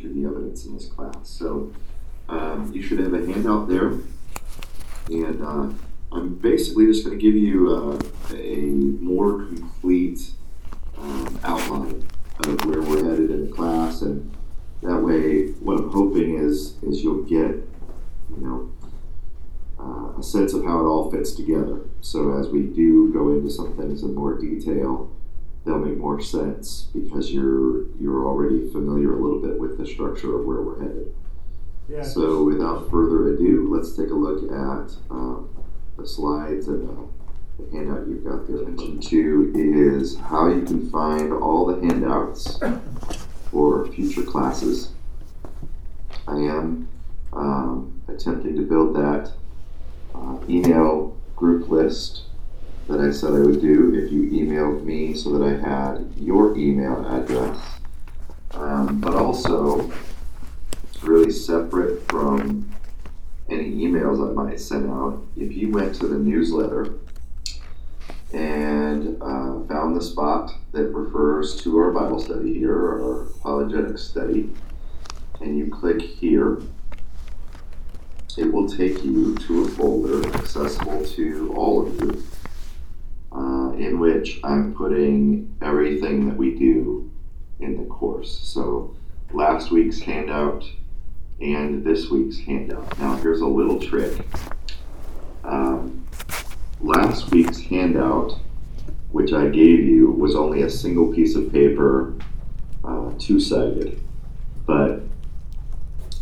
through the evidence in this class. So um, you should have a handout there. And uh, I'm basically just going to give you uh, a more complete um, outline of where we're headed in the class. And that way, what I'm hoping is, is you'll get, you know, uh, a sense of how it all fits together. So as we do go into some things in more detail, they'll make more sense because you're you're already familiar a little bit with the structure of where we're headed. Yeah. So without further ado, let's take a look at um, the slides and uh, the handout you've got there. Mention two is how you can find all the handouts for future classes. I am um, attempting to build that uh, email group list that I said I would do if you emailed me so that I had your email address. Um, but also, really separate from any emails I might send out, if you went to the newsletter and uh, found the spot that refers to our Bible study here, our apologetic study, and you click here, it will take you to a folder accessible to all of you uh, in which I'm putting everything that we do in the course. So last week's handout and this week's handout. Now here's a little trick. Um, last week's handout, which I gave you, was only a single piece of paper, uh, two-sided, but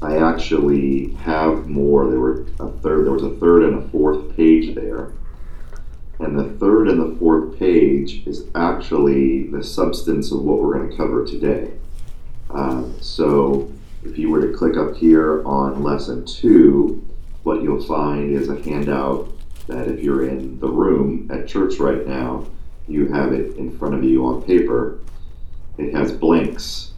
I actually have more. There were a third. There was a third and a fourth page there and the third and the fourth page is actually the substance of what we're going to cover today. Uh, so if you were to click up here on lesson two, what you'll find is a handout that if you're in the room at church right now, you have it in front of you on paper. It has blanks.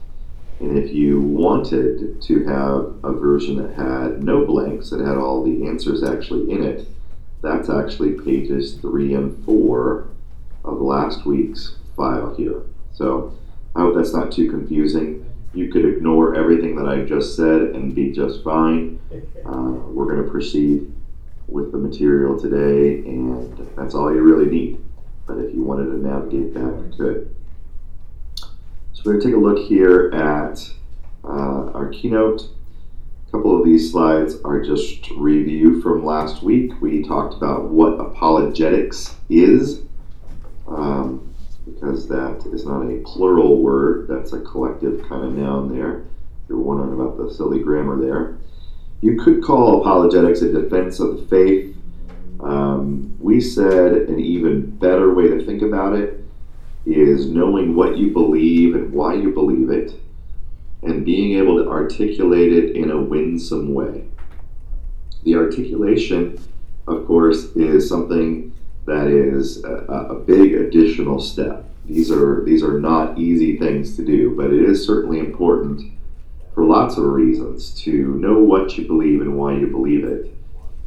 And if you wanted to have a version that had no blanks, that had all the answers actually in it, that's actually pages three and four of last week's file here. So I hope that's not too confusing. You could ignore everything that I just said and be just fine. Uh, we're going to proceed with the material today, and that's all you really need. But if you wanted to navigate that, you could. So we're going to take a look here at uh, our keynote couple of these slides are just review from last week. We talked about what apologetics is, um, because that is not a plural word, that's a collective kind of noun there. You're wondering about the silly grammar there. You could call apologetics a defense of the faith. Um, we said an even better way to think about it is knowing what you believe and why you believe it and being able to articulate it in a winsome way. The articulation, of course, is something that is a, a, big additional step. These are these are not easy things to do, but it is certainly important for lots of reasons to know what you believe and why you believe it.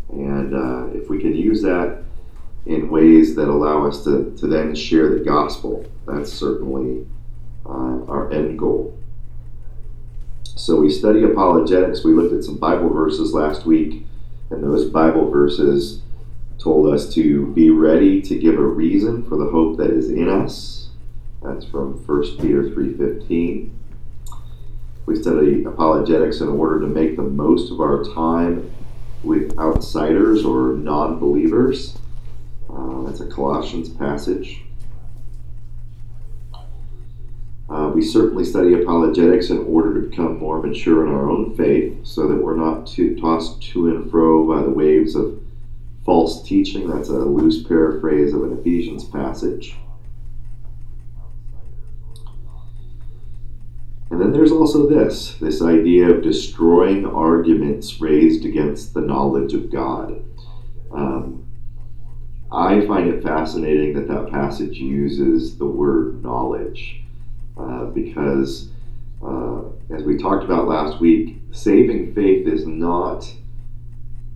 And uh, if we can use that in ways that allow us to, to then share the gospel, that's certainly uh, our end goal. So we study apologetics. We looked at some Bible verses last week, and those Bible verses told us to be ready to give a reason for the hope that is in us. That's from 1 Peter 3:15. We study apologetics in order to make the most of our time with outsiders or non-believers. Uh, that's a Colossians passage. Uh, we certainly study apologetics in order to become more mature in our own faith so that we're not too, tossed to and fro by the waves of false teaching. That's a loose paraphrase of an Ephesians passage. And then there's also this this idea of destroying arguments raised against the knowledge of God. Um, I find it fascinating that that passage uses the word knowledge. Uh, because, uh, as we talked about last week, saving faith is not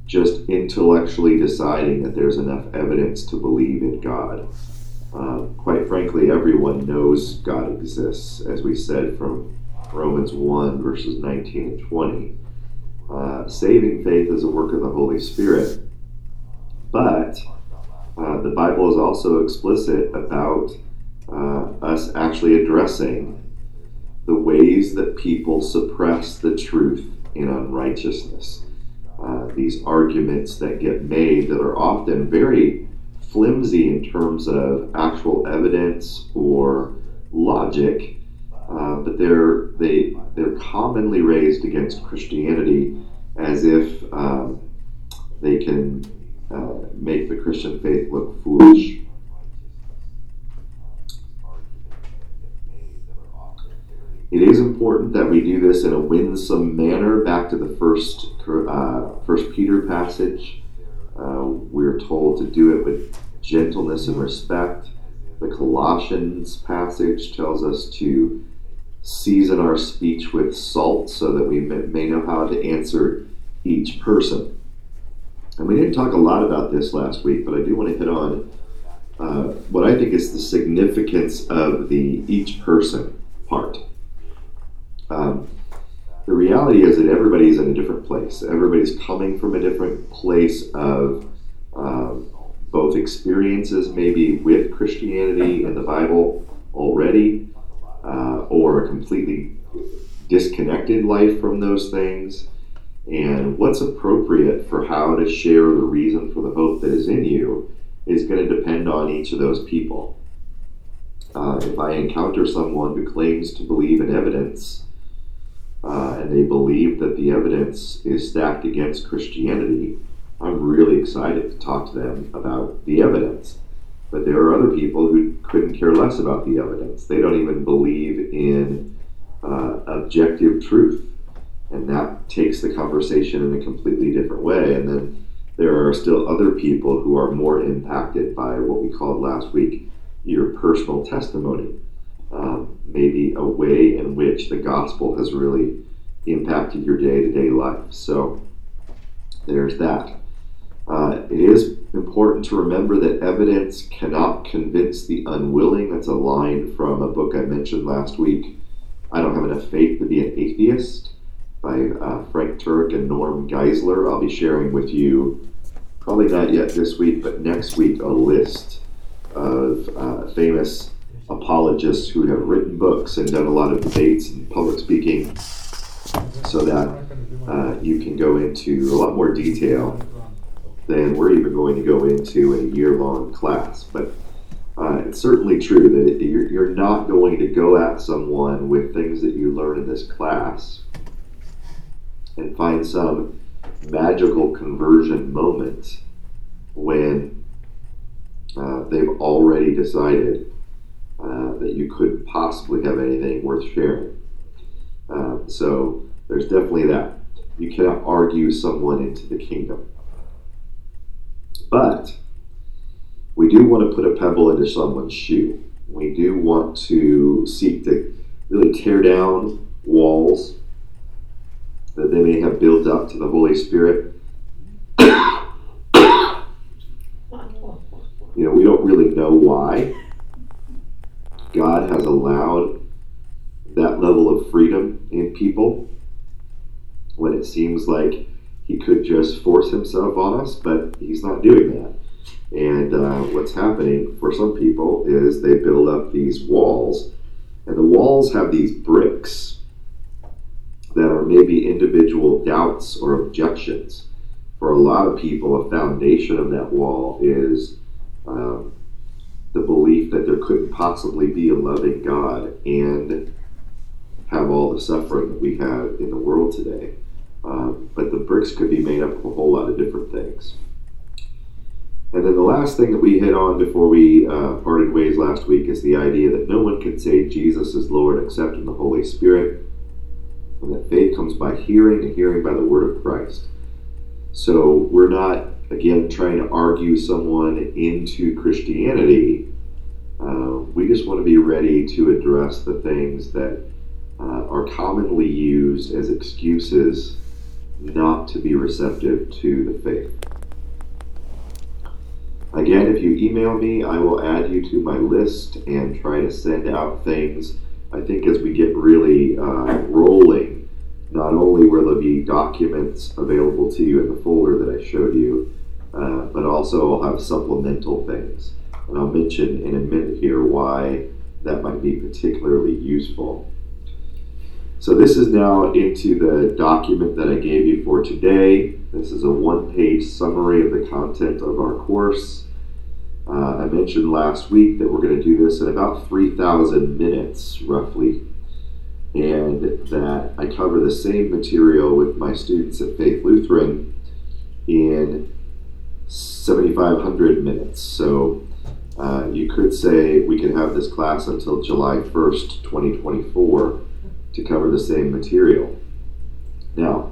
just intellectually deciding that there's enough evidence to believe in God. Uh, quite frankly, everyone knows God exists, as we said from Romans 1, verses 19 and 20. Uh, saving faith is a work of the Holy Spirit. But uh, the Bible is also explicit about uh, us actually addressing the ways that people suppress the truth in unrighteousness. Uh, these arguments that get made that are often very flimsy in terms of actual evidence or logic, uh, but they're they they're commonly raised against Christianity as if um, they can uh, make the Christian faith look foolish. It is important that we do this in a winsome manner. Back to the first uh, First Peter passage, uh, we're told to do it with gentleness and respect. The Colossians passage tells us to season our speech with salt so that we may know how to answer each person. And we didn't talk a lot about this last week, but I do want to hit on uh, what I think is the significance of the each person part. Um, the reality is that everybody's in a different place. Everybody's coming from a different place of um, both experiences, maybe with Christianity and the Bible already, uh, or a completely disconnected life from those things. And what's appropriate for how to share the reason for the hope that is in you is going to depend on each of those people. Uh, if I encounter someone who claims to believe in evidence, uh, and they believe that the evidence is stacked against Christianity, I'm really excited to talk to them about the evidence. But there are other people who couldn't care less about the evidence. They don't even believe in uh, objective truth. And that takes the conversation in a completely different way. And then there are still other people who are more impacted by what we called last week your personal testimony. Um, maybe a way in which the gospel has really impacted your day to day life. So there's that. Uh, it is important to remember that evidence cannot convince the unwilling. That's a line from a book I mentioned last week. I don't have enough faith to be an atheist by uh, Frank Turek and Norm Geisler. I'll be sharing with you, probably not yet this week, but next week, a list of uh, famous apologists who have written books and done a lot of debates and public speaking so that uh, you can go into a lot more detail than we're even going to go into in a year long class. But uh, it's certainly true that you're, you're not going to go at someone with things that you learn in this class and find some magical conversion moment when uh, they've already decided uh, that you couldn't possibly have anything worth sharing. Uh, so there's definitely that. You cannot argue someone into the kingdom. But we do want to put a pebble into someone's shoe. We do want to seek to really tear down walls that they may have built up to the Holy Spirit. you know, we don't really know why God has allowed that level of freedom in people when it seems like he could just force himself on us, but he's not doing that. And uh, what's happening for some people is they build up these walls, and the walls have these bricks that are maybe individual doubts or objections. For a lot of people, a foundation of that wall is um, the belief that there couldn't possibly be a loving God and have all the suffering that we have in the world today. Um, but the bricks could be made up of a whole lot of different things. And then the last thing that we hit on before we uh, parted ways last week is the idea that no one can say Jesus is Lord except in the Holy Spirit, and that faith comes by hearing, and hearing by the word of Christ. So we're not, again, trying to argue someone into Christianity. Uh, we just want to be ready to address the things that uh, are commonly used as excuses not to be receptive to the faith. Again, if you email me, I will add you to my list and try to send out things I think as we get really uh, rolling, not only will there be documents available to you in the folder that I showed you, uh, but also I'll have supplemental things. And I'll mention in a minute here why that might be particularly useful. So this is now into the document that I gave you for today. This is a one-page summary of the content of our course. Uh, I mentioned last week that we're going to do this in about 3,000 minutes, roughly, and that I cover the same material with my students at Faith Lutheran in 7,500 minutes. So uh, you could say we could have this class until July 1st, 2024 to cover the same material. Now,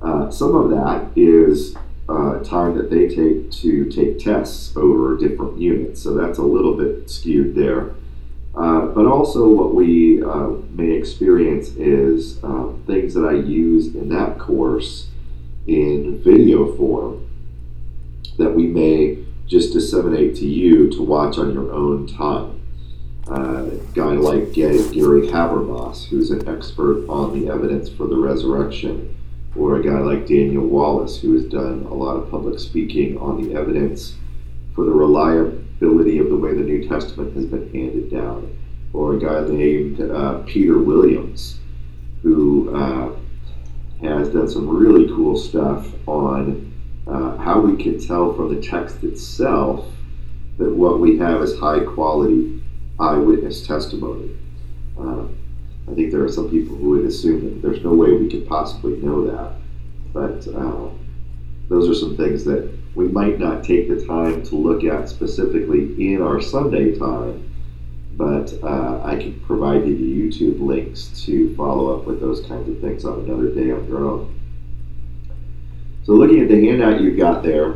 uh, some of that is uh, time that they take to take tests over different units, so that's a little bit skewed there. Uh, but also, what we uh, may experience is uh, things that I use in that course in video form that we may just disseminate to you to watch on your own time. Uh, a guy like Gary Habermas, who's an expert on the evidence for the resurrection, or a guy like Daniel Wallace, who has done a lot of public speaking on the evidence for the reliability of the way the New Testament has been handed down, or a guy named uh, Peter Williams, who uh, has done some really cool stuff on uh, how we can tell from the text itself that what we have is high quality eyewitness testimony. Uh, I think there are some people who would assume that there's no way we could possibly know that, but uh, those are some things that we might not take the time to look at specifically in our Sunday time, but uh, I can provide you the YouTube links to follow up with those kinds of things on another day on your own. So, looking at the handout you've got there,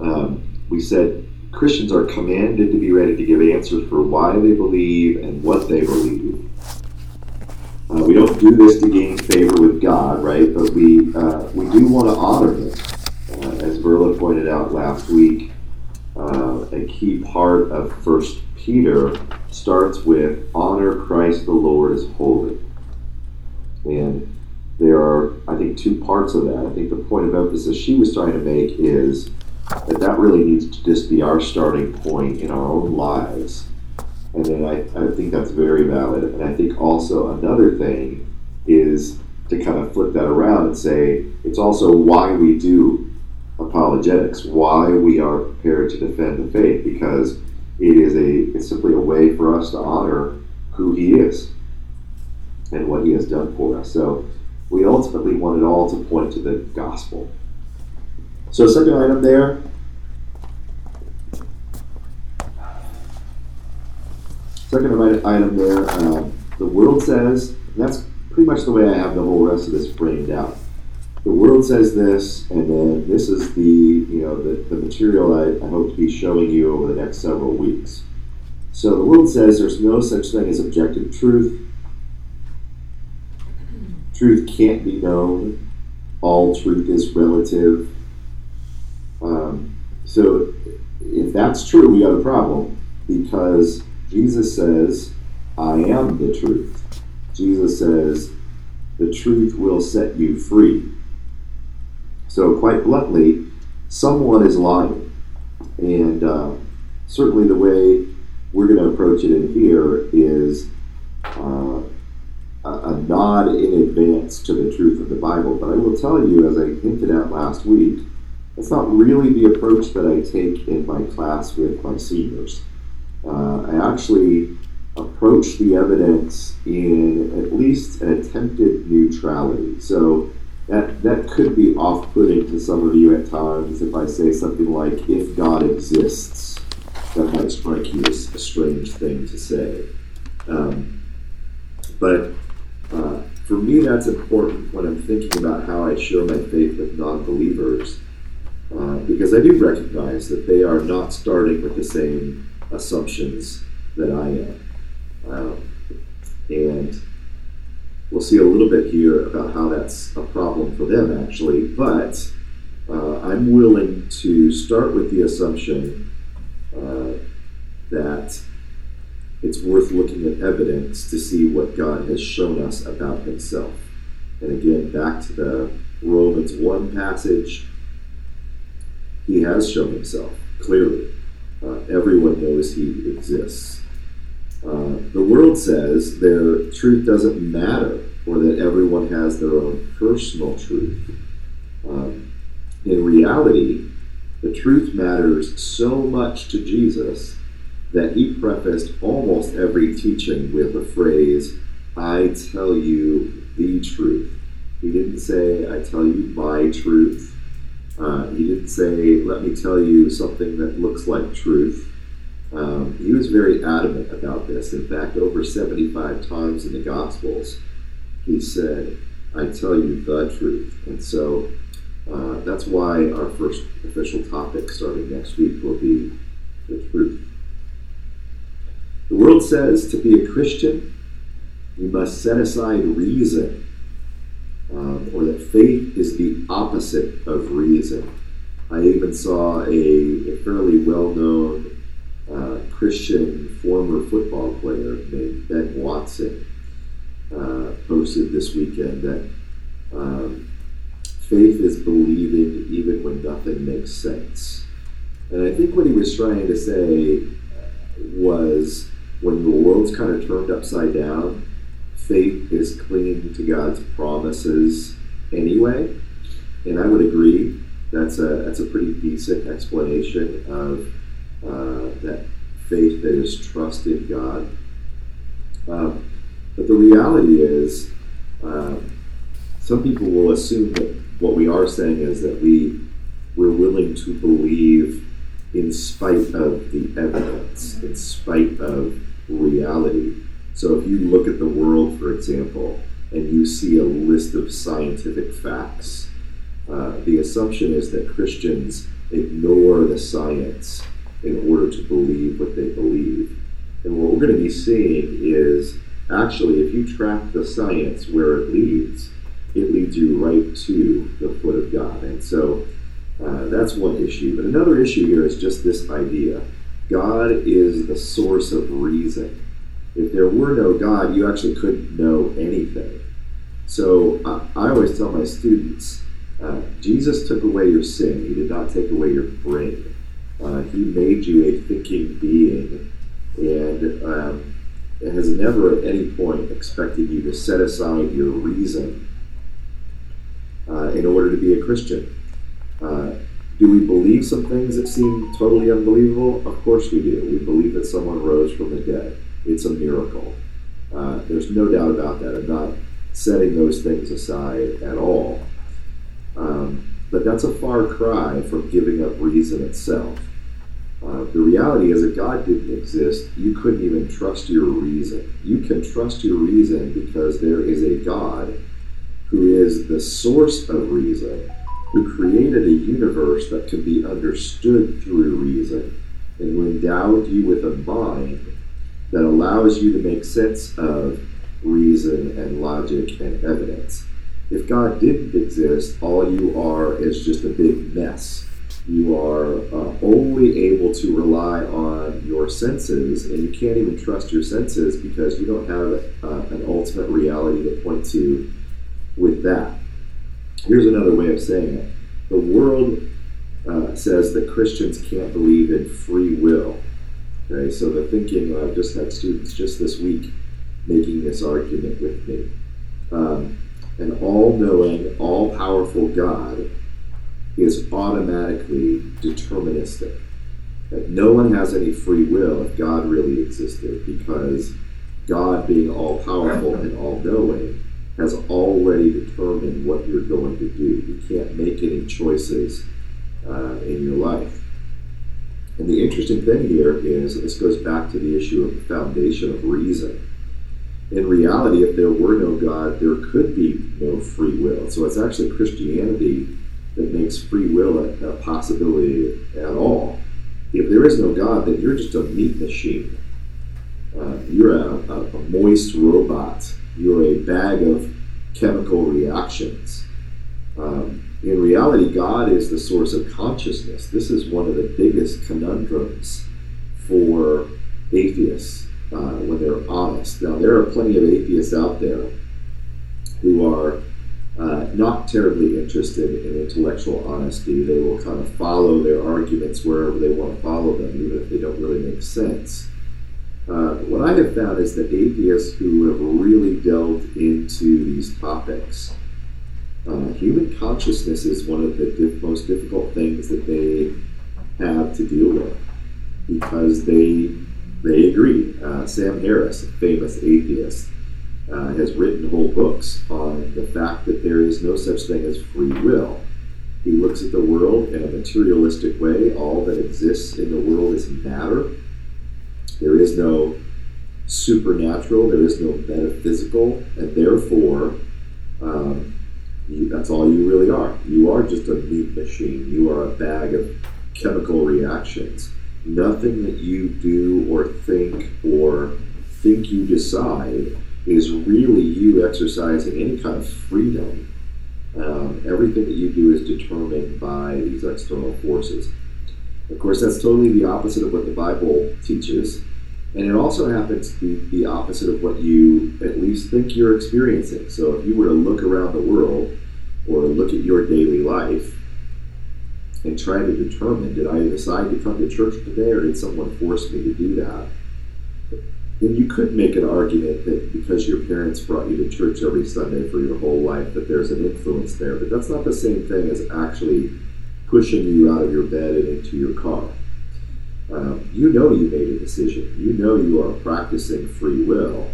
um, we said Christians are commanded to be ready to give answers for why they believe and what they believe. Uh, we don't do this to gain favor with God, right? But we uh, we do want to honor Him, uh, as Verla pointed out last week. Uh, a key part of First Peter starts with honor Christ the Lord as holy, and there are, I think, two parts of that. I think the point of emphasis she was trying to make is that that really needs to just be our starting point in our own lives. And then I, I think that's very valid. And I think also another thing is to kind of flip that around and say it's also why we do apologetics, why we are prepared to defend the faith, because it is a it's simply a way for us to honor who he is and what he has done for us. So we ultimately want it all to point to the gospel. So, second item there. Second item there, uh, the world says, that's pretty much the way I have the whole rest of this framed out. The world says this, and then this is the you know the, the material I, I hope to be showing you over the next several weeks. So the world says there's no such thing as objective truth truth can't be known. All truth is relative. Um, so, if that's true, we got a problem because Jesus says, I am the truth. Jesus says, the truth will set you free. So, quite bluntly, someone is lying. And uh, certainly the way we're going to approach it in here is uh, a, nod in advance to the truth of the Bible. But I will tell you, as I hinted at last week, that's not really the approach that I take in my class with my seniors. Uh, I actually approach the evidence in at least an attempted neutrality. So that, that could be off putting to some of you at times if I say something like, if God exists. That might strike you as a strange thing to say. Um, but uh, for me, that's important when I'm thinking about how I share my faith with non believers, uh, because I do recognize that they are not starting with the same assumptions that I am. Um, and we'll see a little bit here about how that's a problem for them, actually, but uh, I'm willing to start with the assumption uh, that it's worth looking at evidence to see what God has shown us about himself. And again, back to the Romans 1 passage, he has shown himself clearly. Uh, everyone knows he exists. Uh, the world says their truth doesn't matter or that everyone has their own personal truth. Um, in reality, the truth matters so much to Jesus that he prefaced almost every teaching with the phrase, I tell you the truth. He didn't say, I tell you my truth. Uh, he didn't say, let me tell you something that looks like truth. Um, he was very adamant about this. In fact, over 75 times in the Gospels, he said, I tell you the truth. And so uh, that's why our first official topic starting next week will be the truth. The world says to be a Christian, you must set aside reason, um, or that faith is the opposite of reason. I even saw a, a fairly well known uh, Christian former football player named Ben Watson uh, posted this weekend that um, faith is believing even when nothing makes sense. And I think what he was trying to say was when the world's kind of turned upside down, faith is clinging to God's promises anyway. And I would agree that's a that's a pretty decent explanation of uh, that faith that is trust in God. Um, but the reality is, um, some people will assume that what we are saying is that we we're willing to believe in spite of the evidence, in spite of reality. So if you look at the world, for example, and you see a list of scientific facts, uh, the assumption is that Christians ignore the science in order to believe what they believe. And what we're going to be seeing is actually, if you track the science where it leads, it leads you right to the foot of God. And so uh, that's one issue. But another issue here is just this idea God is the source of reason. If there were no God, you actually couldn't know anything. So uh, I always tell my students uh, Jesus took away your sin, He did not take away your brain. Uh, he made you a thinking being and um, has never at any point expected you to set aside your reason uh, in order to be a Christian. Do we believe some things that seem totally unbelievable? Of course we do. We believe that someone rose from the dead. It's a miracle. Uh, there's no doubt about that. I'm not setting those things aside at all. Um, but that's a far cry from giving up reason itself. Uh, the reality is, if God didn't exist, you couldn't even trust your reason. You can trust your reason because there is a God who is the source of reason who created a universe that could be understood through reason and who endowed you with a mind that allows you to make sense of reason and logic and evidence. If God didn't exist, all you are is just a big mess. You are uh, only able to rely on your senses, and you can't even trust your senses because you don't have uh, an ultimate reality to point to with that. Here's another way of saying it the world uh, says that Christians can't believe in free will. Okay, so the thinking, I've just had students just this week making this argument with me. Um, an all knowing, all powerful God is automatically deterministic. That no one has any free will if God really existed, because God, being all powerful and all knowing, has already determined what you're going to do. You can't make any choices uh, in your life. And the interesting thing here is this goes back to the issue of the foundation of reason. In reality, if there were no God, there could be no free will. So it's actually Christianity that makes free will a, a possibility at all. If there is no God, then you're just a meat machine. Uh, you're a, a, a moist robot you're a bag of chemical reactions. Um, in reality, God is the source of consciousness. This is one of the biggest conundrums for atheists uh, when they're honest. Now, there are plenty of atheists out there who are uh, not terribly interested in intellectual honesty. They will kind of follow their arguments wherever they want to follow them, even if they don't really make sense. Uh, what I have found is that atheists who have really delved into these topics, uh, human consciousness is one of the diff- most difficult things that they have to deal with because they they agree. Uh, Sam Harris, a famous atheist, uh, has written whole books on the fact that there is no such thing as free will. He looks at the world in a materialistic way. All that exists in the world is matter. There is no supernatural, there is no metaphysical, and therefore, um, you, that's all you really are. You are just a meat machine. You are a bag of chemical reactions. Nothing that you do or think or think you decide is really you exercising any kind of freedom. Um, everything that you do is determined by these external forces. Of course, that's totally the opposite of what the Bible teaches. And it also happens to be the opposite of what you at least think you're experiencing. So if you were to look around the world or look at your daily life and try to determine did I decide to come to church today or did someone force me to do that? then you could make an argument that because your parents brought you to church every Sunday for your whole life, that there's an influence there. But that's not the same thing as actually pushing you out of your bed and into your car. Um, you know you made a decision. You know you are practicing free will.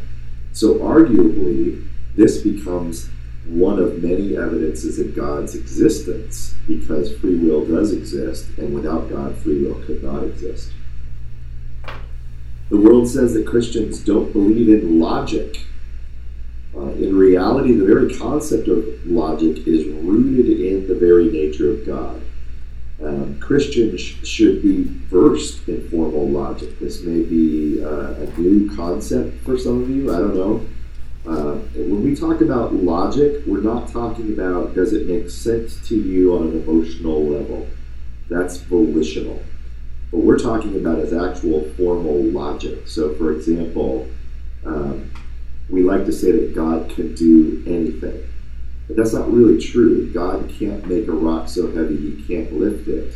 So, arguably, this becomes one of many evidences of God's existence because free will does exist, and without God, free will could not exist. The world says that Christians don't believe in logic. Uh, in reality, the very concept of logic is rooted in the very nature of God. Um, Christians should be versed in formal logic. This may be uh, a new concept for some of you. I don't know. Uh, when we talk about logic, we're not talking about does it make sense to you on an emotional level. That's volitional. What we're talking about is actual formal logic. So, for example, um, we like to say that God can do anything. But that's not really true. God can't make a rock so heavy he can't lift it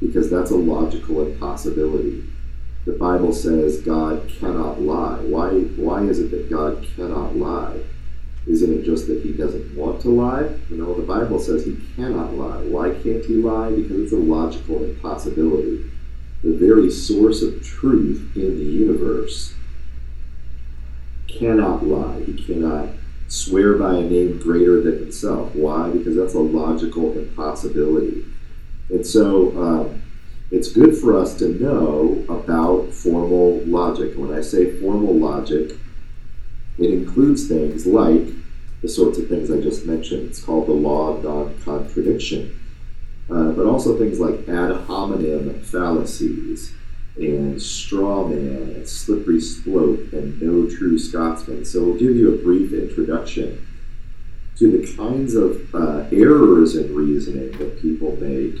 because that's a logical impossibility. The Bible says God cannot lie. Why, why is it that God cannot lie? Isn't it just that he doesn't want to lie? You know, the Bible says he cannot lie. Why can't he lie? Because it's a logical impossibility the very source of truth in the universe, cannot lie. He cannot swear by a name greater than himself. Why? Because that's a logical impossibility. And so um, it's good for us to know about formal logic. When I say formal logic, it includes things like the sorts of things I just mentioned. It's called the law of non contradiction. Uh, but also things like ad hominem fallacies and straw man and slippery slope and no true Scotsman. So we'll give you a brief introduction to the kinds of uh, errors in reasoning that people make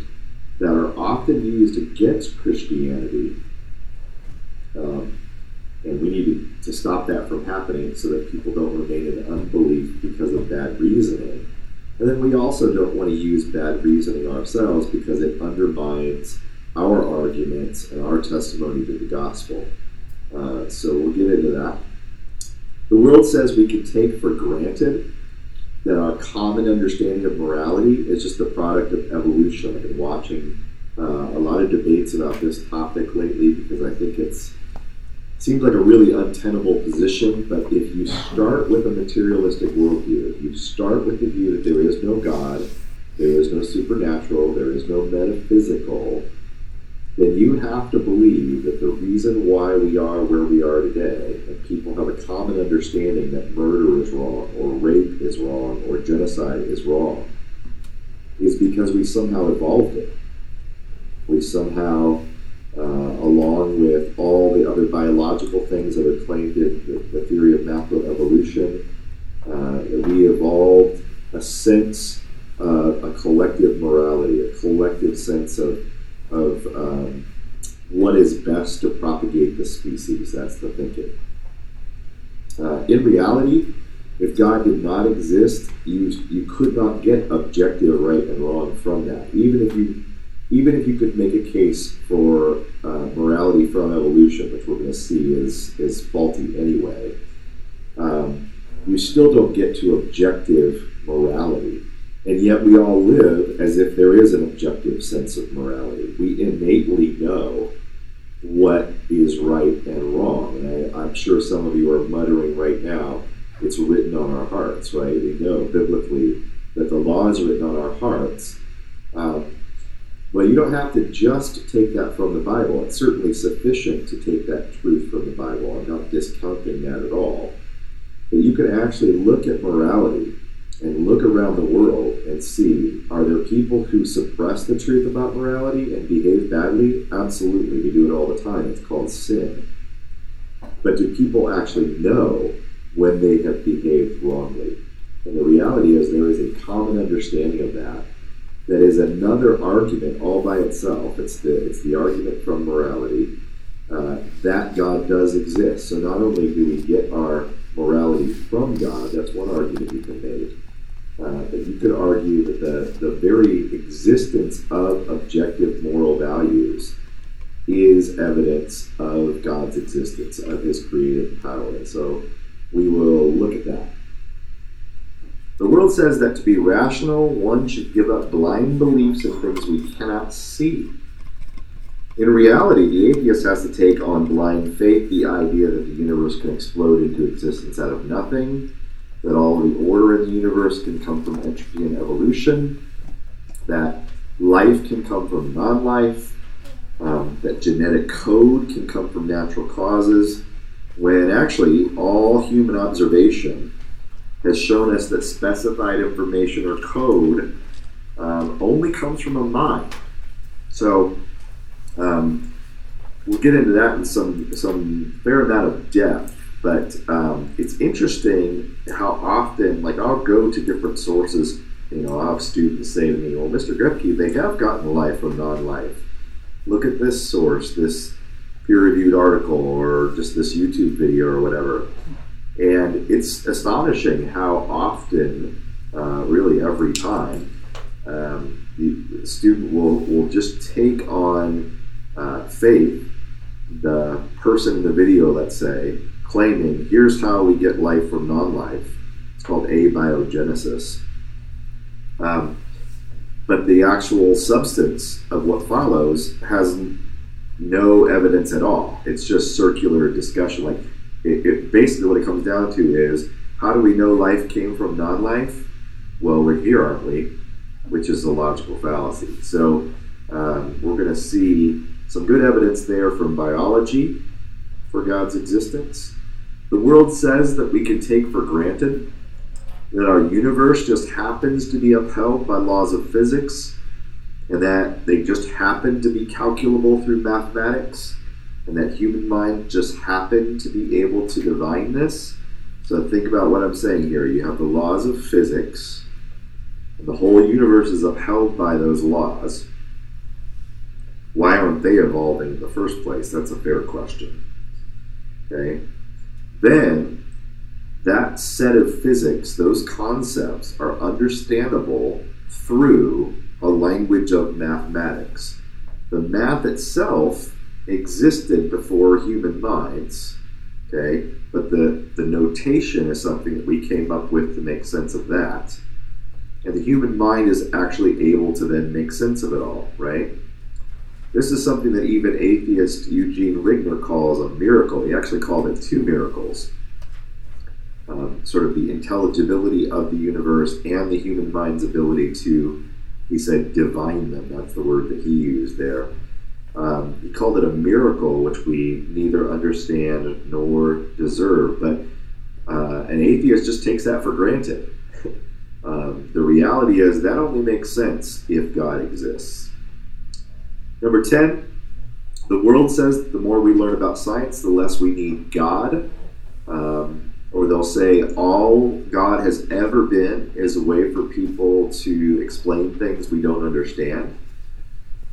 that are often used against Christianity. Um, and we need to, to stop that from happening so that people don't remain in unbelief because of bad reasoning. And then we also don't want to use bad reasoning ourselves because it undermines our arguments and our testimony to the gospel. Uh, so we'll get into that. The world says we can take for granted that our common understanding of morality is just the product of evolution. I've been watching uh, a lot of debates about this topic lately because I think it's seems like a really untenable position, but if you start with a materialistic worldview, if you start with the view that there is no God, there is no supernatural, there is no metaphysical, then you have to believe that the reason why we are where we are today, and people have a common understanding that murder is wrong, or rape is wrong, or genocide is wrong, is because we somehow evolved it. We somehow uh, along with all the other biological things that are claimed in the, the theory of macroevolution. Uh, we evolved a sense, uh, a collective morality, a collective sense of, of um, what is best to propagate the species. That's the thinking. Uh, in reality, if God did not exist, you you could not get objective right and wrong from that. Even if you even if you could make a case for uh, morality from evolution, which we're going to see is is faulty anyway, um, you still don't get to objective morality. And yet we all live as if there is an objective sense of morality. We innately know what is right and wrong. And I, I'm sure some of you are muttering right now, it's written on our hearts, right? We know biblically that the law is written on our hearts. Um, well, you don't have to just take that from the Bible. It's certainly sufficient to take that truth from the Bible. I'm not discounting that at all. But you can actually look at morality and look around the world and see are there people who suppress the truth about morality and behave badly? Absolutely. We do it all the time. It's called sin. But do people actually know when they have behaved wrongly? And the reality is there is a common understanding of that that is another argument all by itself. It's the, it's the argument from morality uh, that God does exist. So not only do we get our morality from God, that's one argument you can make, uh, you could argue that the, the very existence of objective moral values is evidence of God's existence, of his creative power. And so we will look at that. The world says that to be rational, one should give up blind beliefs in things we cannot see. In reality, the atheist has to take on blind faith the idea that the universe can explode into existence out of nothing, that all the order in the universe can come from entropy and evolution, that life can come from non life, um, that genetic code can come from natural causes, when actually all human observation has shown us that specified information or code um, only comes from a mind. So um, we'll get into that in some some fair amount of depth. But um, it's interesting how often, like I'll go to different sources. You know, I'll have students say to me, "Well, Mr. Grepke, they have gotten life from non-life. Look at this source, this peer-reviewed article, or just this YouTube video, or whatever." And it's astonishing how often, uh, really every time, um, the student will, will just take on uh, faith, the person in the video, let's say, claiming, here's how we get life from non life. It's called abiogenesis. Um, but the actual substance of what follows has no evidence at all. It's just circular discussion. Like it, it, basically what it comes down to is how do we know life came from non-life? Well, we're here, aren't we? Which is a logical fallacy. So um, we're going to see some good evidence there from biology for God's existence. The world says that we can take for granted that our universe just happens to be upheld by laws of physics and that they just happen to be calculable through mathematics and that human mind just happened to be able to divine this. So think about what I'm saying here. You have the laws of physics, and the whole universe is upheld by those laws. Why aren't they evolving in the first place? That's a fair question. Okay? Then, that set of physics, those concepts, are understandable through a language of mathematics. The math itself existed before human minds. Okay, but the, the notation is something that we came up with to make sense of that. And the human mind is actually able to then make sense of it all, right? This is something that even atheist Eugene Wigner calls a miracle. He actually called it two miracles. Um, sort of the intelligibility of the universe and the human mind's ability to, he said, divine them. That's the word that he used there. Um, he called it a miracle, which we neither understand nor deserve. But uh, an atheist just takes that for granted. um, the reality is that only makes sense if God exists. Number 10, the world says the more we learn about science, the less we need God. Um, or they'll say all God has ever been is a way for people to explain things we don't understand.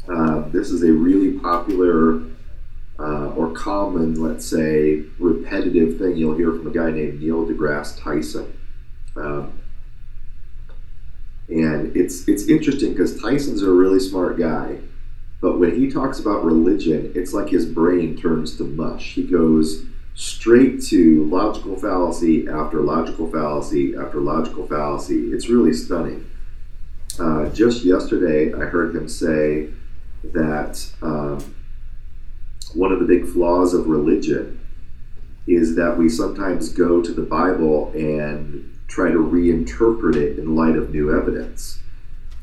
Uh, this is a really popular uh, or common, let's say, repetitive thing you'll hear from a guy named Neil deGrasse Tyson. Um, and it's it's interesting because Tyson's a really smart guy, but when he talks about religion, it's like his brain turns to mush. He goes straight to logical fallacy after logical fallacy after logical fallacy. It's really stunning. Uh, just yesterday, I heard him say that um, one of the big flaws of religion is that we sometimes go to the Bible and try to reinterpret it in light of new evidence.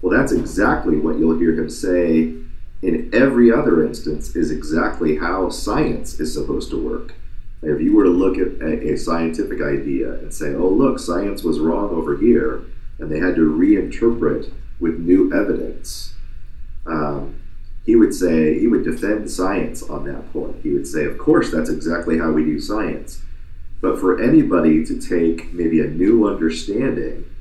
Well, that's exactly what you'll hear him say in every other instance, is exactly how science is supposed to work. If you were to look at a, a scientific idea and say, oh, look, science was wrong over here, and they had to reinterpret with new evidence, um, he would say, he would defend science on that point. He would say, of course, that's exactly how we do science. But for anybody to take maybe a new understanding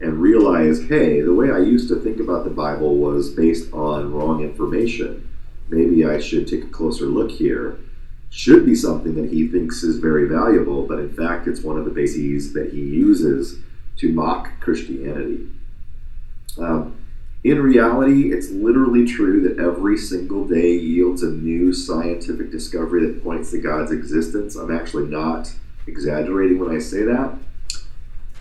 and realize, hey, the way I used to think about the Bible was based on wrong information, maybe I should take a closer look here, should be something that he thinks is very valuable, but in fact, it's one of the bases that he uses to mock Christianity. Um, in reality, it's literally true that every single day yields a new scientific discovery that points to God's existence. I'm actually not exaggerating when I say that.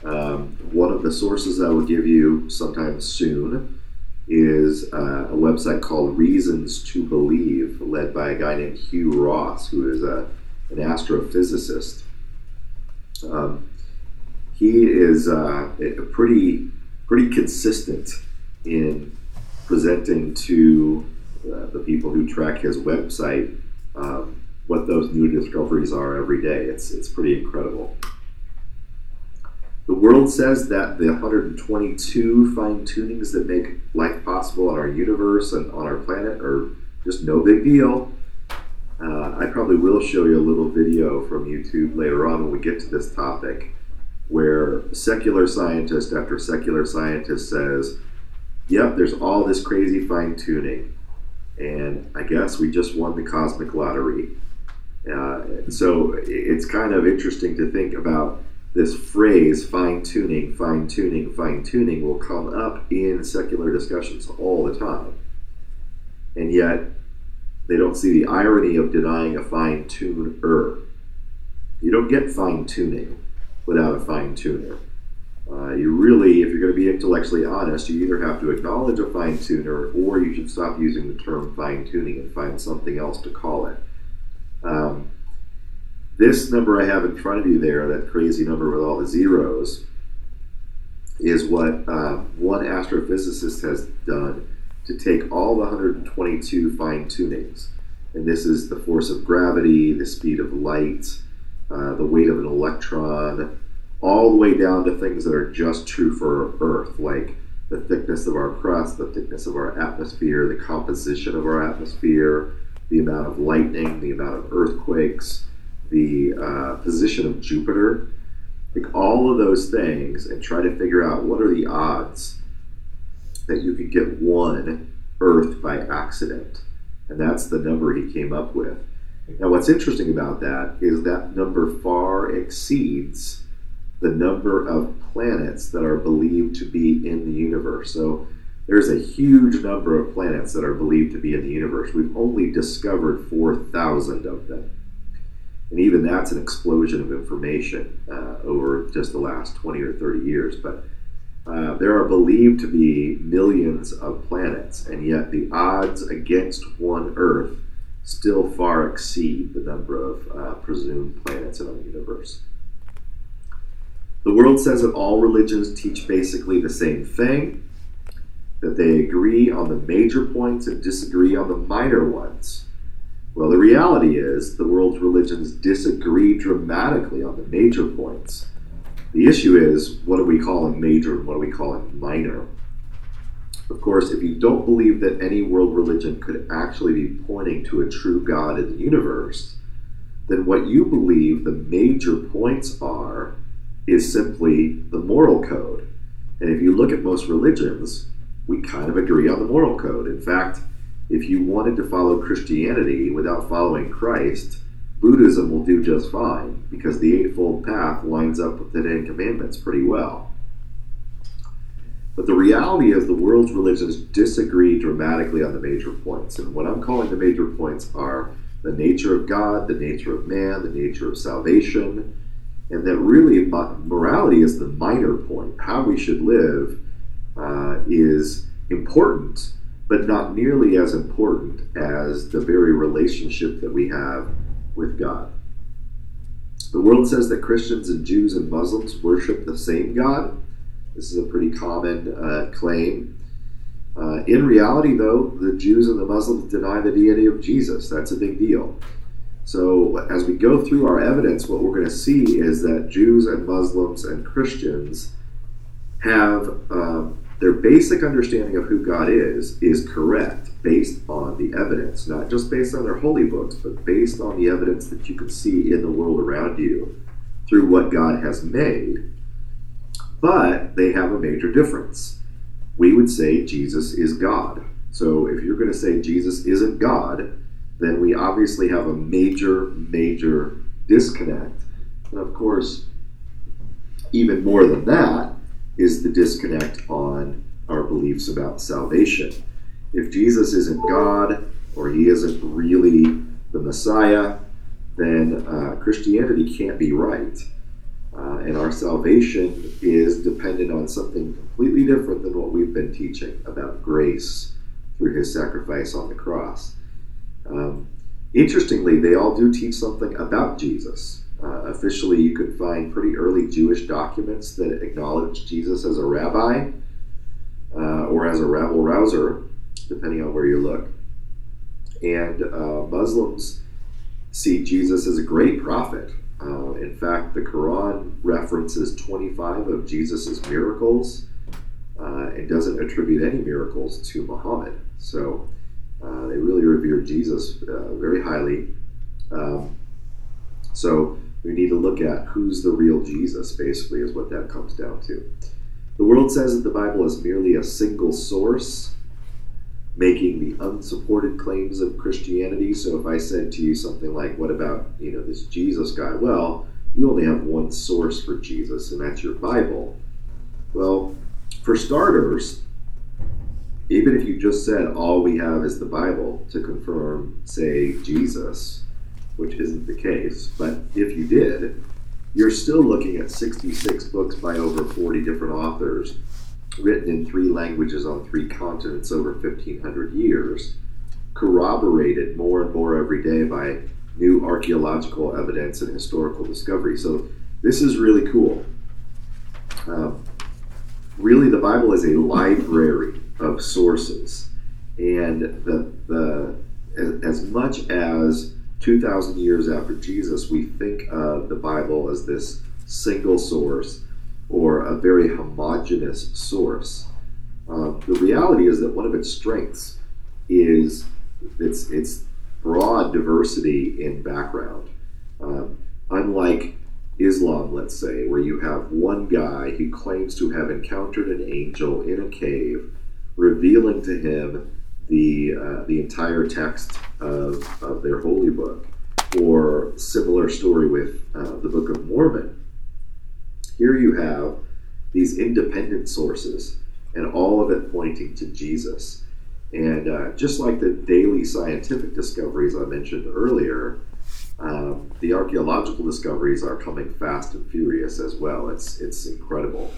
Um, one of the sources I will give you sometime soon is uh, a website called Reasons to Believe, led by a guy named Hugh Ross, who is a, an astrophysicist. Um, he is uh, pretty pretty consistent in presenting to uh, the people who track his website um, what those new discoveries are every day. It's, it's pretty incredible. The world says that the 122 fine tunings that make life possible in our universe and on our planet are just no big deal. Uh, I probably will show you a little video from YouTube later on when we get to this topic where secular scientist after secular scientist says, yep, there's all this crazy fine tuning. And I guess we just won the cosmic lottery. Uh, so it's kind of interesting to think about this phrase fine tuning, fine tuning, fine tuning will come up in secular discussions all the time. And yet, they don't see the irony of denying a fine tuner. You don't get fine tuning without a fine tuner. Uh, you really, if you're going to be intellectually honest, you either have to acknowledge a fine tuner or you should stop using the term fine tuning and find something else to call it. Um, this number I have in front of you there, that crazy number with all the zeros, is what uh, one astrophysicist has done to take all the 122 fine tunings. And this is the force of gravity, the speed of light, uh, the weight of an electron, all the way down to things that are just true for Earth, like the thickness of our crust, the thickness of our atmosphere, the composition of our atmosphere, the amount of lightning, the amount of earthquakes, the uh, position of Jupiter. Take all of those things and try to figure out what are the odds that you could get one Earth by accident. And that's the number he came up with. Now, what's interesting about that is that number far exceeds the number of planets that are believed to be in the universe. So there's a huge number of planets that are believed to be in the universe. We've only discovered 4,000 of them. And even that's an explosion of information uh, over just the last 20 or 30 years. But uh, there are believed to be millions of planets, and yet the odds against one Earth still far exceed the number of uh, presumed planets in our universe. The world says that all religions teach basically the same thing, that they agree on the major points and disagree on the minor ones. Well, the reality is the world's religions disagree dramatically on the major points. The issue is what are we calling major and what are we calling minor? Of course, if you don't believe that any world religion could actually be pointing to a true God in the universe, then what you believe the major points are is simply the moral code. And if you look at most religions, we kind of agree on the moral code. In fact, if you wanted to follow Christianity without following Christ, Buddhism will do just fine because the Eightfold Path lines up with the Ten Commandments pretty well. But the reality is, the world's religions disagree dramatically on the major points. And what I'm calling the major points are the nature of God, the nature of man, the nature of salvation, and that really morality is the minor point. How we should live uh, is important, but not nearly as important as the very relationship that we have with God. The world says that Christians and Jews and Muslims worship the same God. This is a pretty common uh, claim. Uh, in reality, though, the Jews and the Muslims deny the deity of Jesus. That's a big deal. So, as we go through our evidence, what we're going to see is that Jews and Muslims and Christians have um, their basic understanding of who God is is correct based on the evidence, not just based on their holy books, but based on the evidence that you can see in the world around you through what God has made. But they have a major difference. We would say Jesus is God. So if you're going to say Jesus isn't God, then we obviously have a major, major disconnect. And of course, even more than that, is the disconnect on our beliefs about salvation. If Jesus isn't God or he isn't really the Messiah, then uh, Christianity can't be right. Uh, and our salvation is dependent on something completely different than what we've been teaching about grace through his sacrifice on the cross. Um, interestingly, they all do teach something about Jesus. Uh, officially, you can find pretty early Jewish documents that acknowledge Jesus as a rabbi uh, or as a rabble rouser, depending on where you look. And uh, Muslims see Jesus as a great prophet. Uh, in fact, the Quran references 25 of Jesus' miracles uh, and doesn't attribute any miracles to Muhammad. So they really revere Jesus very highly. Um, so we need to look at who's the real Jesus, basically, is what that comes down to. The world says that the Bible is merely a single source, making the unsupported claims of Christianity. So if I said to you something like, What about, you know, this Jesus guy? Well, you only have one source for Jesus, and that's your Bible. Well, for starters, even if you just said all we have is the Bible to confirm, say, Jesus, which isn't the case, but if you did, you're still looking at 66 books by over 40 different authors, written in three languages on three continents over 1,500 years, corroborated more and more every day by new archaeological evidence and historical discovery. So this is really cool. Um, really, the Bible is a library of sources, and the the as, as much as 2,000 years after Jesus, we think of the Bible as this single source or a very homogenous source. Uh, the reality is that one of its strengths is its, its broad diversity in background. Um, unlike Islam, let's say, where you have one guy who claims to have encountered an angel in a cave, revealing to him the uh, the entire text of, of their holy book, or similar story with uh, the Book of Mormon. Here you have these independent sources, and all of it pointing to Jesus. And uh, just like the daily scientific discoveries I mentioned earlier, um, the archaeological discoveries are coming fast and furious as well. It's it's incredible.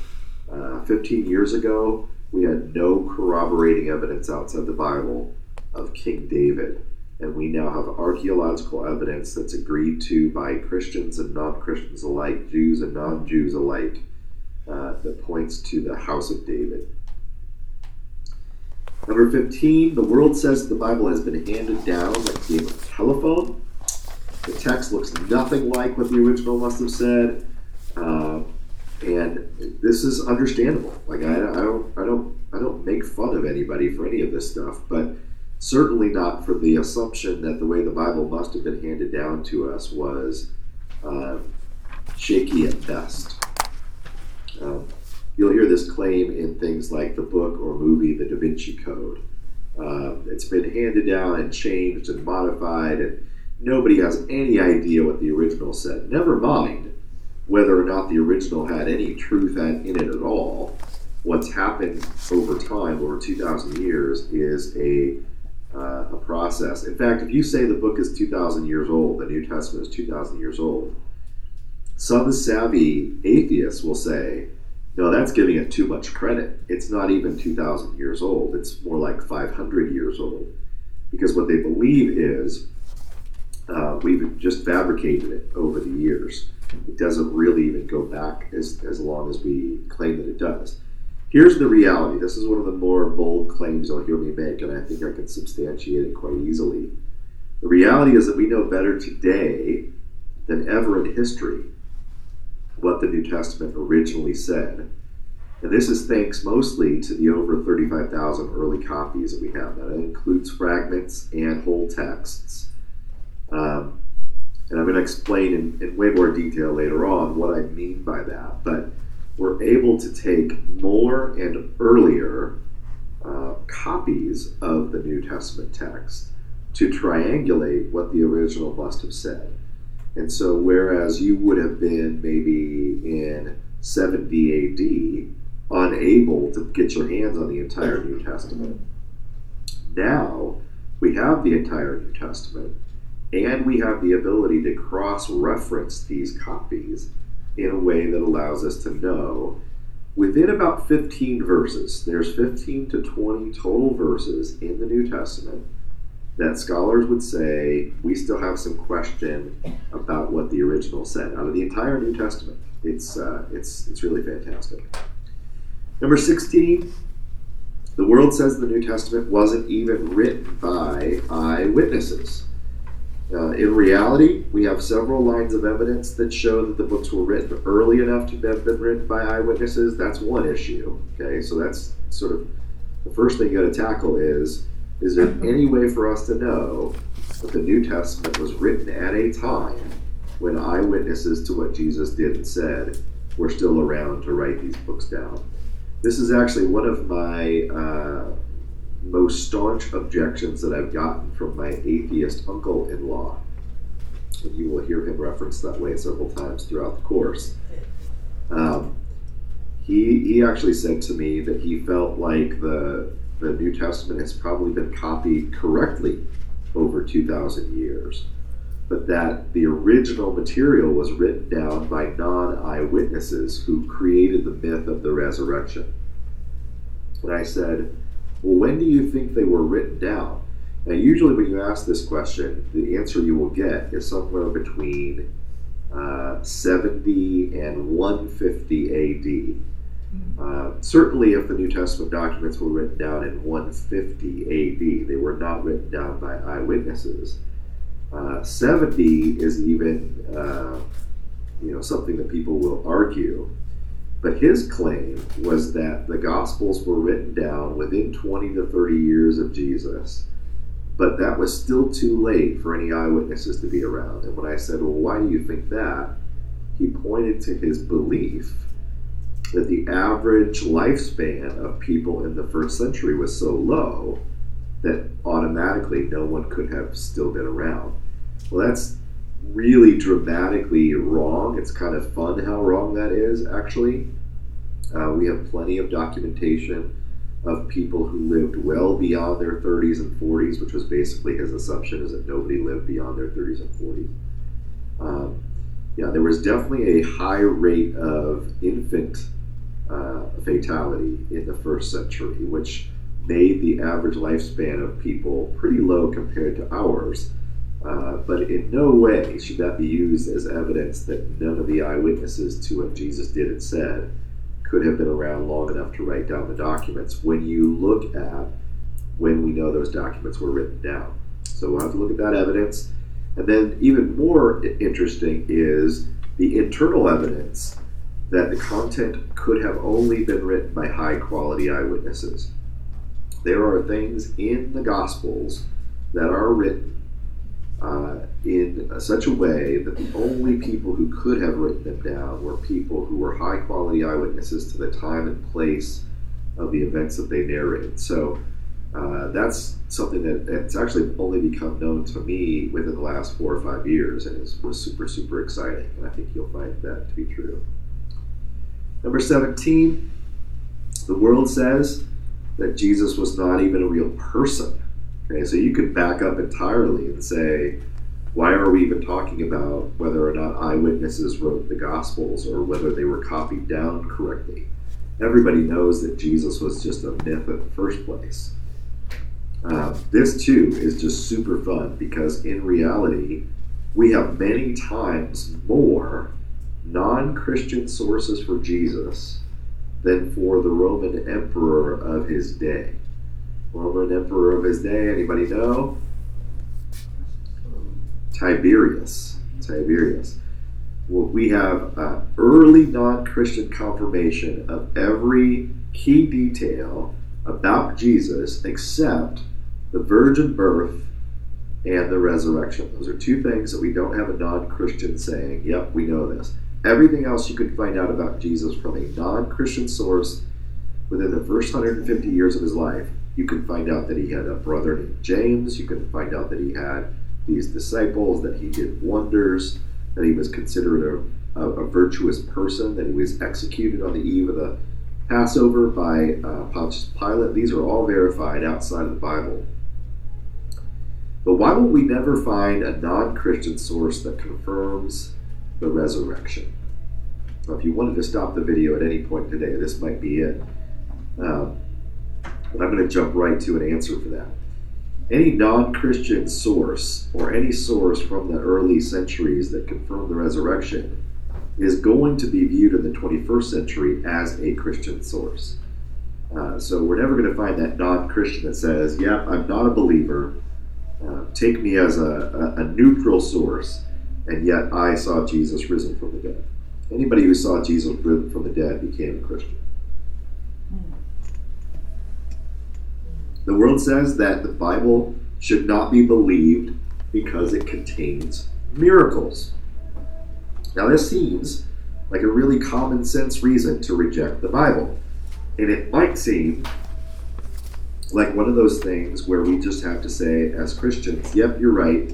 Uh, 15 years ago, we had no corroborating evidence outside the Bible of King David. And we now have archaeological evidence that's agreed to by Christians and non Christians alike, Jews and non Jews alike, uh, that points to the house of David. Number 15, the world says the Bible has been handed down like of telephone. The text looks nothing like what the original must have said. Uh, and this is understandable. Like I, I don't, I don't, I don't make fun of anybody for any of this stuff, but certainly not for the assumption that the way the Bible must have been handed down to us was uh, shaky at best. Um, you'll hear this claim in things like the book or movie The Da Vinci Code. Um, it's been handed down and changed and modified, and nobody has any idea what the original said. Never mind whether or not the original had any truth in it at all. What's happened over time, over 2,000 years, is a, uh, a process. In fact, if you say the book is 2,000 years old, the New Testament is 2,000 years old, some savvy atheists will say, no, that's giving it too much credit. It's not even 2,000 years old, it's more like 500 years old. Because what they believe is uh, we've just fabricated it over the years. It doesn't really even go back as, as long as we claim that it does. Here's the reality. This is one of the more bold claims you'll hear me make, and I think I can substantiate it quite easily. The reality is that we know better today than ever in history what the New Testament originally said. And this is thanks mostly to the over 35,000 early copies that we have. That includes fragments and whole texts. Um, and I'm going to explain in, in way more detail later on what I mean by that. But we're able to take more and earlier uh, copies of the New Testament text to triangulate what the original must have said. And so, whereas you would have been maybe in 70 AD unable to get your hands on the entire New Testament, now we have the entire New Testament and we have the ability to cross reference these copies in a way that allows us to know within about 15 verses, there's 15 to 20 total verses in the New Testament that scholars would say we still have some question about what the original said out of the entire New Testament. It's uh, it's it's really fantastic. Number sixteen, the world says the New Testament wasn't even written by eyewitnesses. Uh, in reality, we have several lines of evidence that show that the books were written early enough to have been written by eyewitnesses. That's one issue. Okay, so that's sort of the first thing you got to tackle is is there any way for us to know that the New Testament was written at a time when eyewitnesses to what Jesus did and said were still around to write these books down? This is actually one of my uh, most staunch objections that I've gotten from my atheist uncle in law. And you will hear him referenced that way several times throughout the course. Um, he, he actually said to me that he felt like the the New Testament has probably been copied correctly over 2,000 years, but that the original material was written down by non eyewitnesses who created the myth of the resurrection. And I said, Well, when do you think they were written down? Now, usually when you ask this question, the answer you will get is somewhere between uh, 70 and 150 AD. Uh, certainly, if the New Testament documents were written down in 150 AD, they were not written down by eyewitnesses. Uh, 70 is even, uh, you know, something that people will argue. But his claim was that the Gospels were written down within 20 to 30 years of Jesus, but that was still too late for any eyewitnesses to be around. And when I said, Well, why do you think that? He pointed to his belief that the average lifespan of people in the first century was so low that automatically no one could have still been around. Well, that's really dramatically wrong. It's kind of fun how wrong that is, actually. Uh, we have plenty of documentation of people who lived well beyond their 30s and 40s, which was basically his assumption is that nobody lived beyond their 30s and 40s. Um, yeah, there was definitely a high rate of infant uh, fatality in the first century, which made the average lifespan of people pretty low compared to ours. Uh, but in no way should that be used as evidence that none of the eyewitnesses to what Jesus did and said could have been around long enough to write down the documents when you look at when we know those documents were written down. So we'll have to look at that evidence. And then, even more interesting is the internal evidence that the content could have only been written by high quality eyewitnesses. There are things in the Gospels that are written uh, in such a way that the only people who could have written them down were people who were high quality eyewitnesses to the time and place of the events that they narrated. So, Uh, that's something that it's actually only become known to me within the last four or five years, and it was super, super exciting. And I think you'll find that to be true. Number 17, the world says that Jesus was not even a real person. Okay, so you could back up entirely and say, why are we even talking about whether or not eyewitnesses wrote the Gospels or whether they were copied down correctly? Everybody knows that Jesus was just a myth in the first place. Uh, this too is just super fun because in reality, we have many times more non Christian sources for Jesus than for the Roman emperor of his day. Roman emperor of his day, anybody know? Tiberius. Tiberius. Well, we have uh, early non Christian confirmation of every key detail about Jesus except the virgin birth and the resurrection. Those are two things that we don't have a non Christian saying, yep, we know this. Everything else you can find out about Jesus from a non Christian source within the first 150 years of his life. You can find out that he had a brother named James. You can find out that he had these disciples, that he did wonders, that he was considered a, a, a virtuous person, that he was executed on the eve of the Passover by uh, Pontius Pilate. These are all verified outside of the Bible. But why will we never find a non Christian source that confirms the resurrection? If you wanted to stop the video at any point today, this might be it. Um, but I'm going to jump right to an answer for that. Any non Christian source or any source from the early centuries that confirm the resurrection is going to be viewed in the 21st century as a Christian source. Uh, so we're never going to find that non Christian that says, Yeah, I'm not a believer. Uh, take me as a, a, a, neutral source, and yet I saw Jesus risen from the dead. Anybody who saw Jesus risen from the dead became a Christian. The world says that the Bible should not be believed because it contains miracles. Now, this seems like a really common sense reason to reject the Bible. And it might seem like one of those things where we just have to say, as Christians, yep, you're right.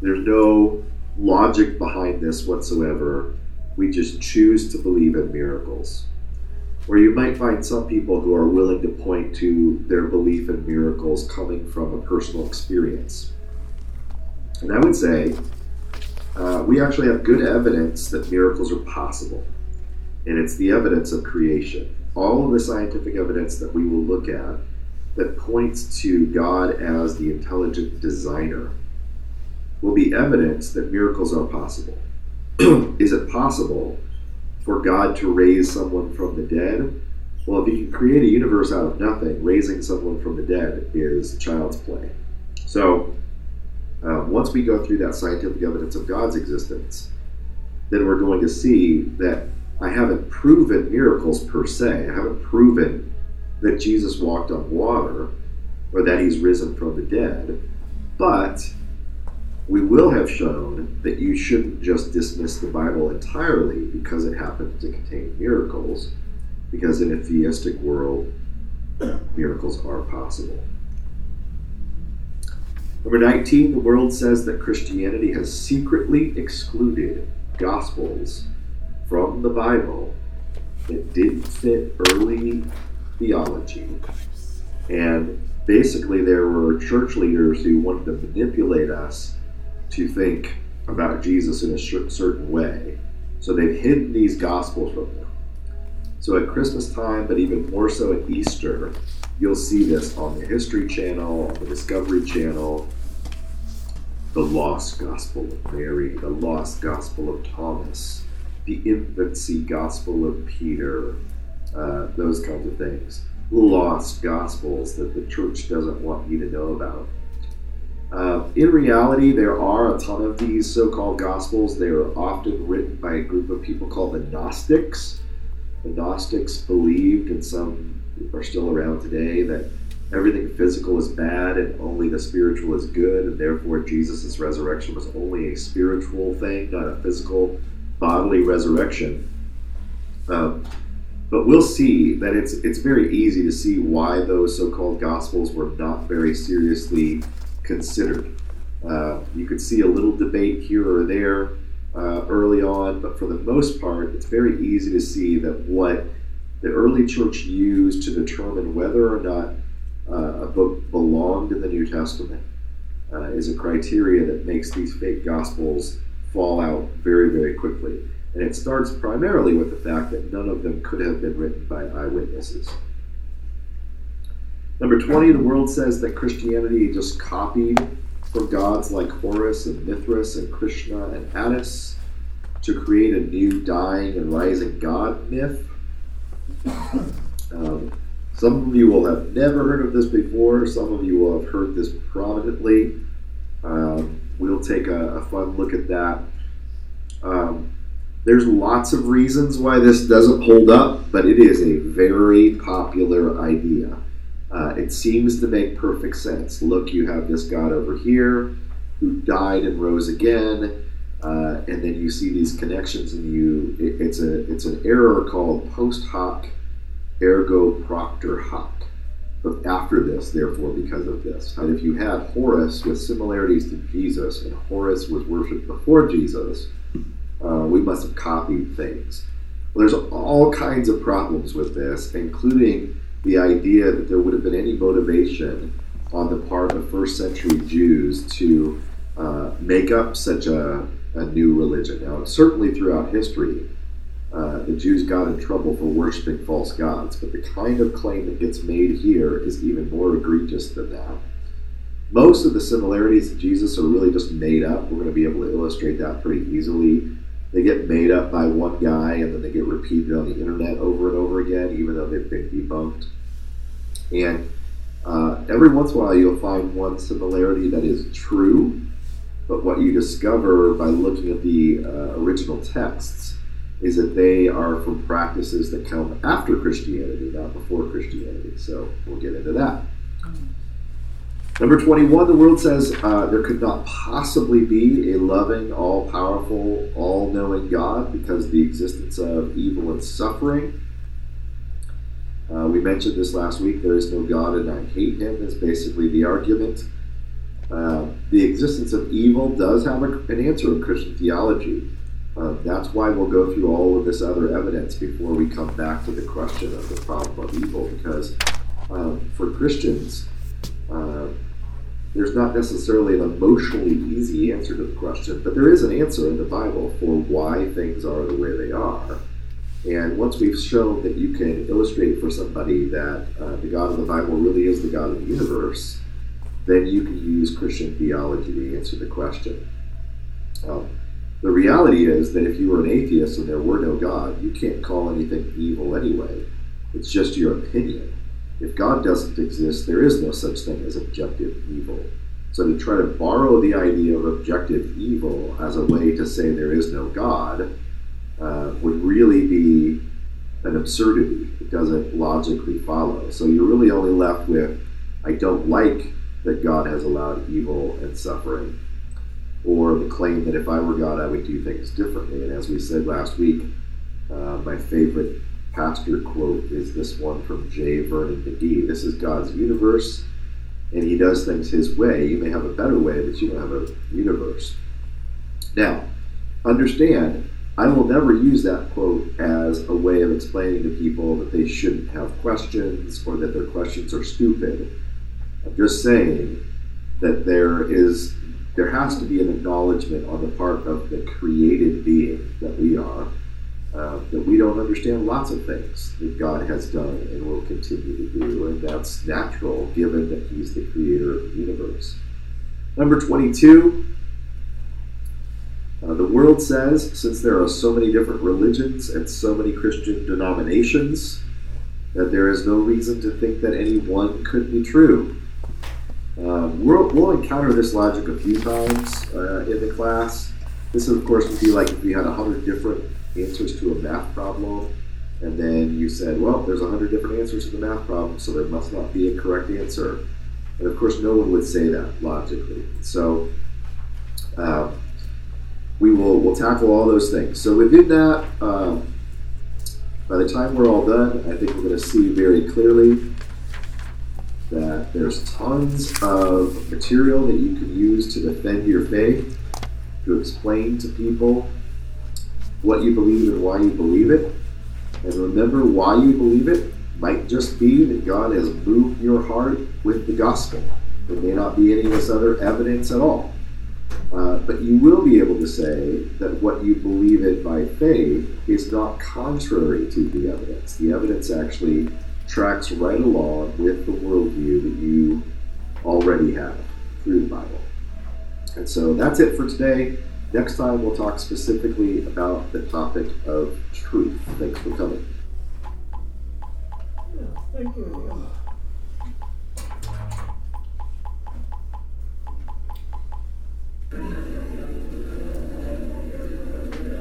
There's no logic behind this whatsoever. We just choose to believe in miracles. Or you might find some people who are willing to point to their belief in miracles coming from a personal experience. And I would say uh, we actually have good evidence that miracles are possible, and it's the evidence of creation. All of the scientific evidence that we will look at that points to God as the intelligent designer will be evidence that miracles are possible. Is it possible for God to raise someone from the dead? Well, if He can create a universe out of nothing, raising someone from the dead is child's play. So, um, once we go through that scientific evidence of God's existence, then we're going to see that I haven't proven miracles per se. I haven't proven that Jesus walked on water or that he's risen from the dead, but we will have shown that you shouldn't just dismiss the Bible entirely because it happens to contain miracles, because in a theistic world, miracles are possible. Number 19, the world says that Christianity has secretly excluded gospels from the Bible that didn't fit early theology. And basically, there were church leaders who wanted to manipulate us to think about Jesus in a certain way. So they've hidden these gospels from them. So at Christmas time, but even more so at Easter, you'll see this on the History Channel, on the Discovery Channel, the Lost Gospel of Mary, the Lost Gospel of Thomas, the Infancy Gospel of Peter, uh, those kinds of things. Lost Gospels that the church doesn't want you to know about. Uh, in reality, there are a ton of these so called Gospels. They are often written by a group of people called the Gnostics. The Gnostics believed, and some are still around today, that everything physical is bad and only the spiritual is good, and therefore Jesus' resurrection was only a spiritual thing, not a physical bodily resurrection. Um, but we'll see that it's it's very easy to see why those so-called gospels were not very seriously considered. Uh, you could see a little debate here or there uh, early on, but for the most part, it's very easy to see that what the early church used to determine whether or not uh, a book belonged in the New Testament uh, is a criteria that makes these fake gospels fall out very, very quickly. And it starts primarily with the fact that none of them could have been written by eyewitnesses. Number 20, the world says that Christianity just copied from gods like Horus and Mithras and Krishna and Attis to create a new dying and rising god myth. Um, some of you will have never heard of this before, some of you will have heard this prominently. Um, we'll take a, a, fun look at that. Um, there's lots of reasons why this doesn't hold up, but it is a very popular idea. Uh, it seems to make perfect sense. Look, you have this God over here who died and rose again, uh, and then you see these connections, and you it, it's a it's an error called post hoc ergo propter hoc. But after this, therefore, because of this. And if you had Horus with similarities to Jesus, and Horus was worshipped before Jesus, uh, we must have copied things. Well, there's all kinds of problems with this, including the idea that there would have been any motivation on the part of first century Jews to uh, make up such a, a, new religion. Now, certainly throughout history, uh, the Jews got in trouble for worshiping false gods, but the kind of claim that gets made here is even more egregious than that. Most of the similarities of Jesus are really just made up. We're going to be able to illustrate that pretty easily. They get made up by one guy and then they get repeated on the internet over and over again, even though they've been debunked. And uh, every once in a while, you'll find one similarity that is true, but what you discover by looking at the uh, original texts is that they are from practices that come after Christianity, not before Christianity. So we'll get into that. Number 21, the world says uh, there could not possibly be a loving, all powerful, all knowing God because the existence of evil and suffering. Uh, we mentioned this last week. There is no God and I hate him, is basically the argument. Uh, the existence of evil does have a, an answer in Christian theology. Uh, that's why we'll go through all of this other evidence before we come back to the question of the problem of evil. Because um, for Christians, uh, there's not necessarily an emotionally easy answer to the question, but there is an answer in the Bible for why things are the way they are. And once we've shown that you can illustrate for somebody that uh, the God of the Bible really is the God of the universe, then you can use Christian theology to answer the question. Um, the reality is that if you were an atheist and there were no God, you can't call anything evil anyway. It's just your opinion. If God doesn't exist, there is no such thing as objective evil. So to try to borrow the idea of objective evil as a way to say there is no God uh, would really be an absurdity. It doesn't logically follow. So you're really only left with, I don't like that God has allowed evil and suffering or the claim that if I were God, I would do things differently. And as we said last week, uh, my favorite pastor quote is this one from J. Vernon McGee. This is God's universe, and He does things His way. You may have a better way, but you don't have a universe. Now, understand, I will never use that quote as a way of explaining to people that they shouldn't have questions or that their questions are stupid. I'm just saying that there is there has to be an acknowledgement on the part of the created being that we are uh, that we don't understand lots of things that God has done and will continue to do, and that's natural given that He's the creator of the universe. Number 22. Uh, the world says, since there are so many different religions and so many Christian denominations, that there is no reason to think that any one could be true. Um, we'll, we'll, encounter this logic a few times uh, in the class. This, of course, would be like if we had a hundred different answers to a math problem, and then you said, well, there's a hundred different answers to the math problem, so there must not be a correct answer. And of course, no one would say that logically. So uh, we will we'll tackle all those things. So within that, um, by the time we're all done, I think we're going to see very clearly that there's tons of material that you can use to defend your faith, to explain to people what you believe and why you believe it. And remember, why you believe it might just be that God has moved your heart with the gospel. There may not be any of this other evidence at all. Uh, but you will be able to say that what you believe in by faith is not contrary to the evidence. The evidence actually tracks right along with the worldview that you already have through the Bible. And so that's it for today. Next time we'll talk specifically about the topic of truth. Thanks for coming. Thank you.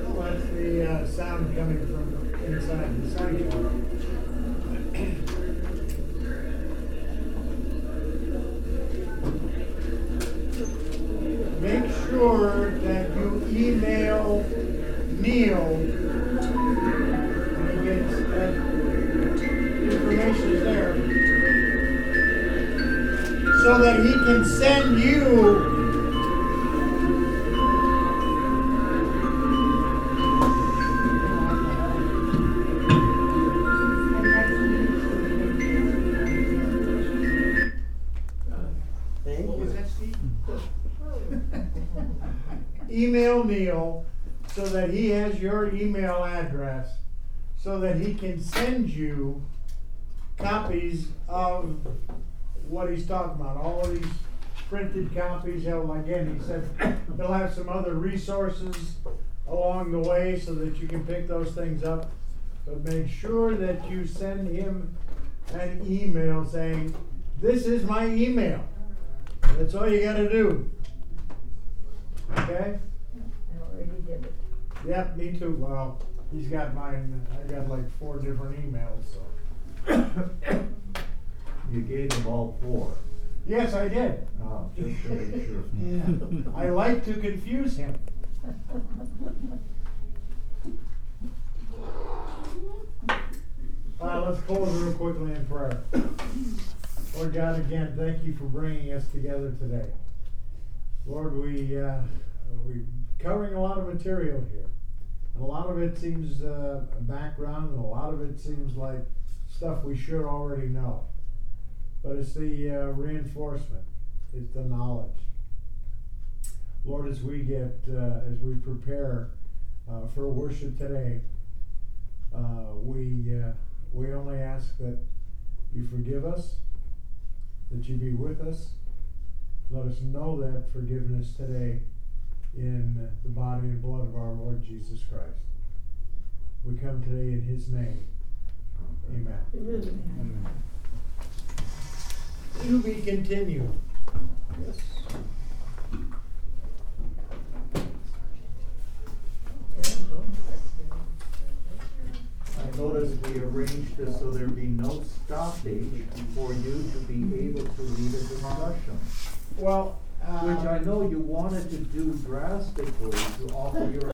Oh, that's the uh, sound coming from inside the sanctuary. Make sure that you email he gets that uh, information is there. So that he can send you Email Neil so that he has your email address, so that he can send you copies of what he's talking about, all of these printed copies, he'll, again, he said, he'll have some other resources along the way so that you can pick those things up. But make sure that you send him an email saying, this is my email. That's all you gotta do. Okay? I already did it. Yep, me too. Well, he's got mine, I got like four different emails, so. You gave them all four. Yes, I did. Oh, just to make sure. Yeah. I like to confuse him. All right, let's close real quickly in prayer. Lord God, again, thank you for bringing us together today. Lord, we, uh, we covering a lot of material here. And a lot of it seems, uh, background and a lot of it seems like stuff we should already know. But it's the uh, reinforcement, it's the knowledge. Lord, as we get, uh, as we prepare uh, for worship today, uh, we, uh, we only ask that you forgive us, that you be with us. Let us know that forgiveness today in the body and blood of our Lord Jesus Christ. We come today in His name. Amen. Amen. To be continued. Yes. I noticed we arranged this so there'd be no stoppage for you to be able to lead a discussion. Well, Which I know you wanted to do drastically to offer your